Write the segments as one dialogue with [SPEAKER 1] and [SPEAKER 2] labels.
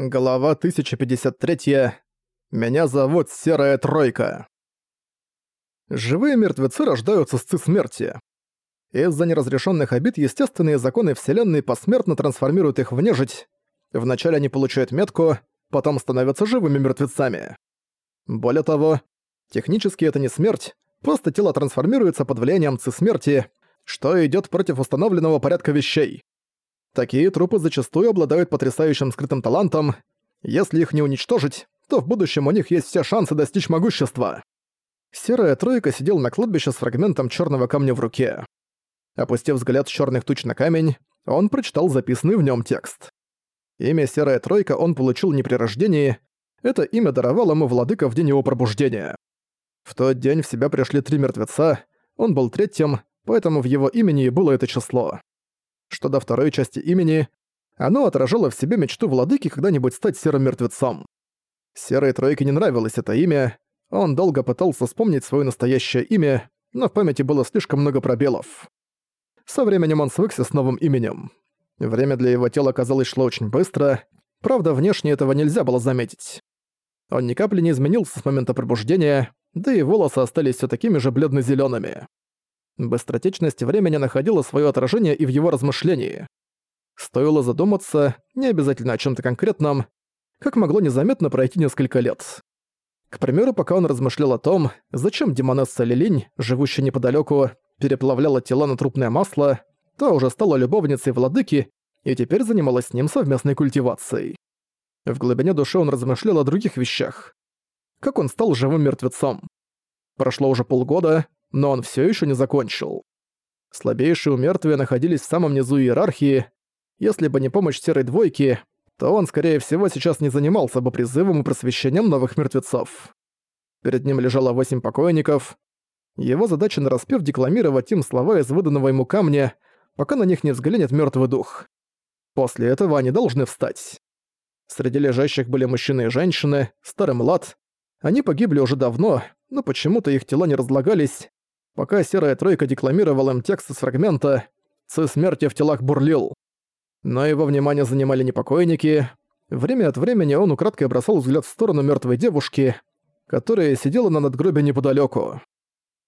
[SPEAKER 1] Глава 1053. Меня зовут Серая Тройка. Живые мертвецы рождаются с ци смерти. Из-за неразрешенных обид естественные законы Вселенной посмертно трансформируют их в нежить. Вначале они получают метку, потом становятся живыми мертвецами. Более того, технически это не смерть, просто тело трансформируется под влиянием ци смерти, что идет против установленного порядка вещей. Такие трупы зачастую обладают потрясающим скрытым талантом. Если их не уничтожить, то в будущем у них есть все шансы достичь могущества. Серая тройка сидел на кладбище с фрагментом черного камня в руке. Опустив взгляд с черных туч на камень, он прочитал записанный в нем текст. Имя Серая Тройка он получил не при рождении, это имя даровал ему владыка в день его пробуждения. В тот день в себя пришли три мертвеца, он был третьим, поэтому в его имени и было это число. Что до второй части имени, оно отражало в себе мечту владыки когда-нибудь стать серым мертвецом. Серой тройке не нравилось это имя, он долго пытался вспомнить свое настоящее имя, но в памяти было слишком много пробелов. Со временем он свыкся с новым именем. Время для его тела, казалось, шло очень быстро, правда, внешне этого нельзя было заметить. Он ни капли не изменился с момента пробуждения, да и волосы остались все такими же бледно зелеными Быстротечность времени находила свое отражение и в его размышлении. Стоило задуматься, не обязательно о чем то конкретном, как могло незаметно пройти несколько лет. К примеру, пока он размышлял о том, зачем демонесса Лилинь, живущая неподалеку, переплавляла тела на трупное масло, та уже стала любовницей владыки и теперь занималась с ним совместной культивацией. В глубине души он размышлял о других вещах. Как он стал живым мертвецом. Прошло уже полгода, но он все еще не закончил. Слабейшие у находились в самом низу иерархии. Если бы не помощь Серой Двойки, то он, скорее всего, сейчас не занимался бы призывом и просвещением новых мертвецов. Перед ним лежало восемь покойников. Его задача нараспев декламировать им слова из выданного ему камня, пока на них не взглянет мертвый дух. После этого они должны встать. Среди лежащих были мужчины и женщины, старый млад. Они погибли уже давно, но почему-то их тела не разлагались, Пока Серая Тройка декламировала им текст из фрагмента, «Ци смерти в телах бурлил». Но его внимание занимали не покойники. Время от времени он украдкой бросал взгляд в сторону мертвой девушки, которая сидела на надгробе неподалеку.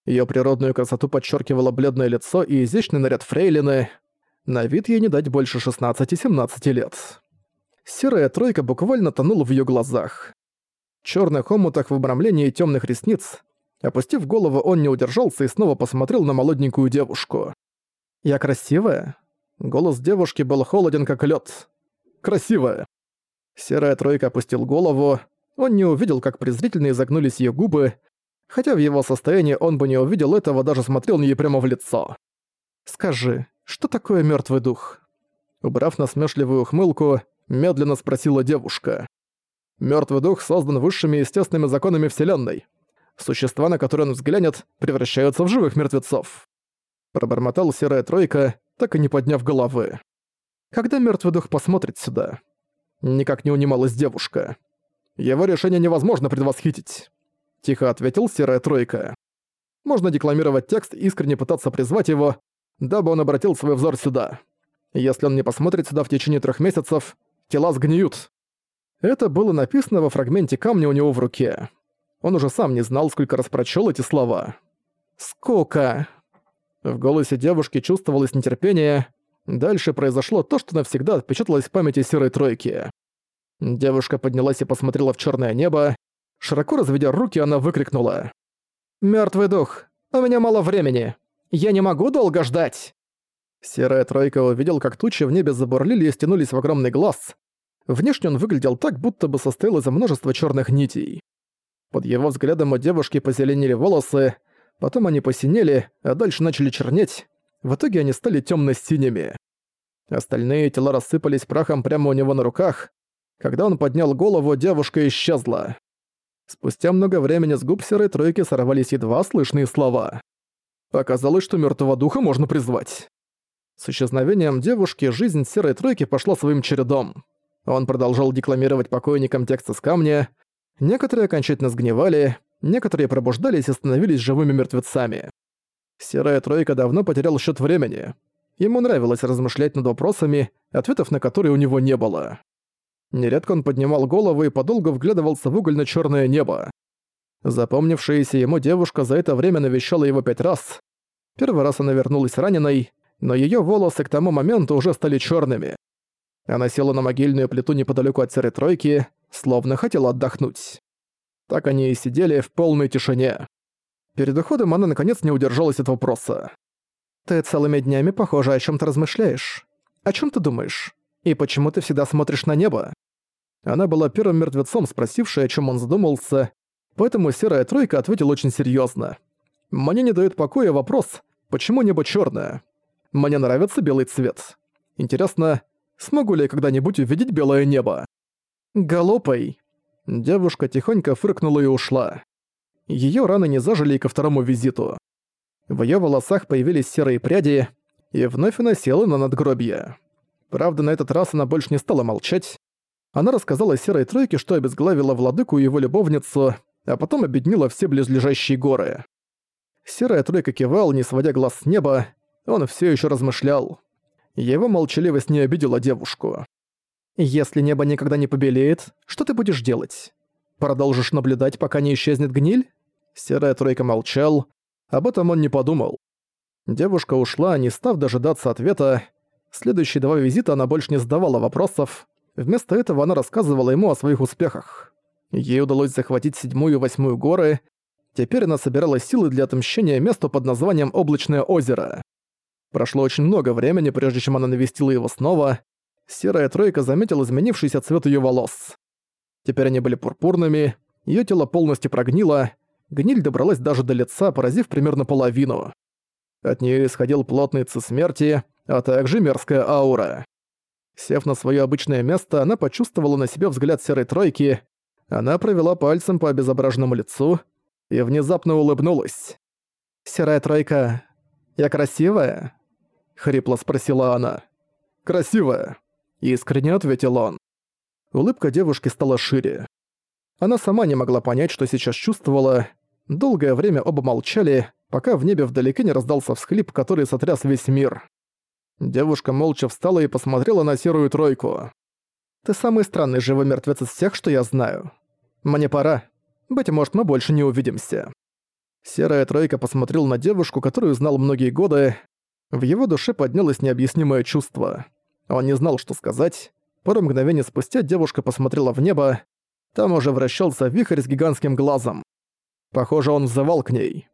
[SPEAKER 1] Ее природную красоту подчеркивало бледное лицо и изящный наряд фрейлины. На вид ей не дать больше 16-17 лет. Серая тройка буквально тонула в ее глазах. В черных омутах в обрамлении темных ресниц Опустив голову, он не удержался и снова посмотрел на молоденькую девушку. «Я красивая?» Голос девушки был холоден, как лед. «Красивая!» Серая тройка опустил голову. Он не увидел, как презрительно изогнулись ее губы, хотя в его состоянии он бы не увидел этого, даже смотрел на нее прямо в лицо. «Скажи, что такое мертвый дух?» Убрав насмешливую ухмылку, медленно спросила девушка. Мертвый дух создан высшими естественными законами Вселенной. Существа, на которые он взглянет, превращаются в живых мертвецов. Пробормотал серая тройка, так и не подняв головы. Когда мертвый дух посмотрит сюда? Никак не унималась девушка. Его решение невозможно предвосхитить. Тихо ответил серая тройка. Можно декламировать текст и искренне пытаться призвать его, дабы он обратил свой взор сюда. Если он не посмотрит сюда в течение трех месяцев, тела сгниют. Это было написано во фрагменте камня у него в руке. Он уже сам не знал, сколько раз прочёл эти слова. «Скука!» В голосе девушки чувствовалось нетерпение. Дальше произошло то, что навсегда отпечаталось в памяти серой тройки. Девушка поднялась и посмотрела в чёрное небо. Широко разведя руки, она выкрикнула. «Мёртвый дух, у меня мало времени. Я не могу долго ждать!» Серая тройка увидел, как тучи в небе забурлили и стянулись в огромный глаз. Внешне он выглядел так, будто бы состоял из множества чёрных нитей. Под его взглядом у девушки позеленели волосы, потом они посинели, а дальше начали чернеть. В итоге они стали тёмно-синими. Остальные тела рассыпались прахом прямо у него на руках. Когда он поднял голову, девушка исчезла. Спустя много времени с губ серой тройки сорвались едва слышные слова. Оказалось, что мертвого духа можно призвать. С исчезновением девушки жизнь серой тройки пошла своим чередом. Он продолжал декламировать покойникам текст из камня, Некоторые окончательно сгнивали, некоторые пробуждались и становились живыми мертвецами. Серая тройка давно потерял счет времени. Ему нравилось размышлять над вопросами, ответов на которые у него не было. Нередко он поднимал голову и подолгу вглядывался в угольно черное небо. Запомнившаяся ему девушка за это время навещала его пять раз. Первый раз она вернулась раненой, но ее волосы к тому моменту уже стали черными. Она села на могильную плиту неподалеку от серой тройки, словно хотела отдохнуть. Так они и сидели в полной тишине. Перед уходом она наконец не удержалась от вопроса. «Ты целыми днями, похоже, о чем то размышляешь. О чем ты думаешь? И почему ты всегда смотришь на небо?» Она была первым мертвецом, спросившей, о чем он задумался, поэтому серая тройка ответила очень серьезно. «Мне не дает покоя вопрос, почему небо черное? Мне нравится белый цвет. Интересно, смогу ли я когда-нибудь увидеть белое небо?» «Голопой!» Девушка тихонько фыркнула и ушла. Её раны не зажили и ко второму визиту. В её волосах появились серые пряди, и вновь она села на надгробье. Правда, на этот раз она больше не стала молчать. Она рассказала Серой Тройке, что обезглавила владыку и его любовницу, а потом объединила все близлежащие горы. Серая Тройка кивал, не сводя глаз с неба, он все еще размышлял. Его молчаливость не обидела девушку. «Если небо никогда не побелеет, что ты будешь делать? Продолжишь наблюдать, пока не исчезнет гниль?» Серая Тройка молчал, об этом он не подумал. Девушка ушла, не став дожидаться ответа. Следующие два визита она больше не задавала вопросов. Вместо этого она рассказывала ему о своих успехах. Ей удалось захватить седьмую и восьмую горы. Теперь она собирала силы для отмщения месту под названием Облачное озеро. Прошло очень много времени, прежде чем она навестила его снова. Серая тройка заметила изменившийся цвет ее волос. Теперь они были пурпурными, ее тело полностью прогнило, гниль добралась даже до лица, поразив примерно половину. От нее исходил плотный ци смерти, а также мерзкая аура. Сев на свое обычное место, она почувствовала на себе взгляд серой тройки. Она провела пальцем по обезображенному лицу и внезапно улыбнулась. «Серая тройка, я красивая?» — хрипло спросила она. «Красивая», — искренне ответил он. Улыбка девушки стала шире. Она сама не могла понять, что сейчас чувствовала. Долгое время оба молчали, пока в небе вдалеке не раздался всхлип, который сотряс весь мир. Девушка молча встала и посмотрела на серую тройку. «Ты самый странный живой мертвец из всех, что я знаю. Мне пора. Быть может, мы больше не увидимся». Серая тройка посмотрел на девушку, которую знал многие годы. В его душе поднялось необъяснимое чувство. Он не знал, что сказать. Пару мгновений спустя девушка посмотрела в небо. Там уже вращался вихрь с гигантским глазом. Похоже, он взывал к ней.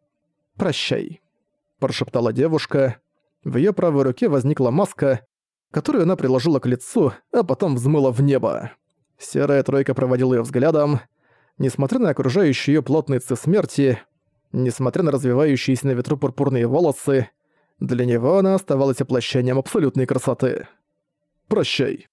[SPEAKER 1] «Прощай», – прошептала девушка. В её правой руке возникла маска, которую она приложила к лицу, а потом взмыла в небо. Серая тройка проводила её взглядом. Несмотря на окружающие её плотные смерти, несмотря на развивающиеся на ветру пурпурные волосы, для него она оставалась воплощением абсолютной красоты. «Прощай».